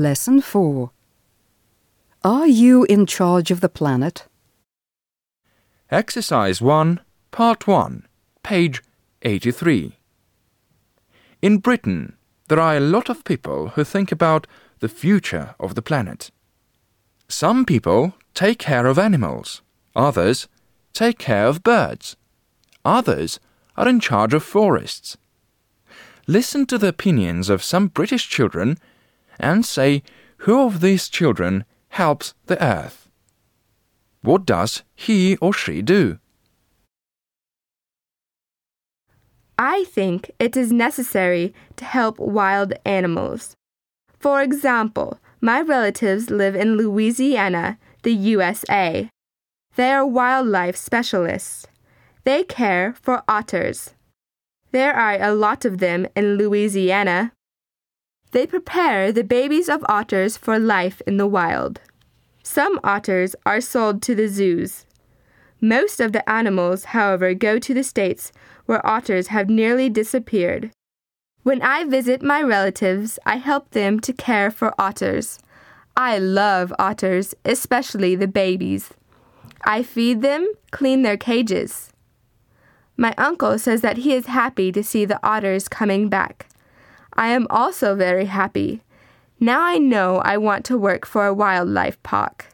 Lesson 4 Are you in charge of the planet? Exercise 1, Part 1, page 83. In Britain, there are a lot of people who think about the future of the planet. Some people take care of animals, others take care of birds, others are in charge of forests. Listen to the opinions of some British children and say who of these children helps the earth. What does he or she do? I think it is necessary to help wild animals. For example, my relatives live in Louisiana, the USA. They are wildlife specialists. They care for otters. There are a lot of them in Louisiana. They prepare the babies of otters for life in the wild. Some otters are sold to the zoos. Most of the animals, however, go to the states where otters have nearly disappeared. When I visit my relatives, I help them to care for otters. I love otters, especially the babies. I feed them, clean their cages. My uncle says that he is happy to see the otters coming back. I am also very happy. Now I know I want to work for a wildlife park.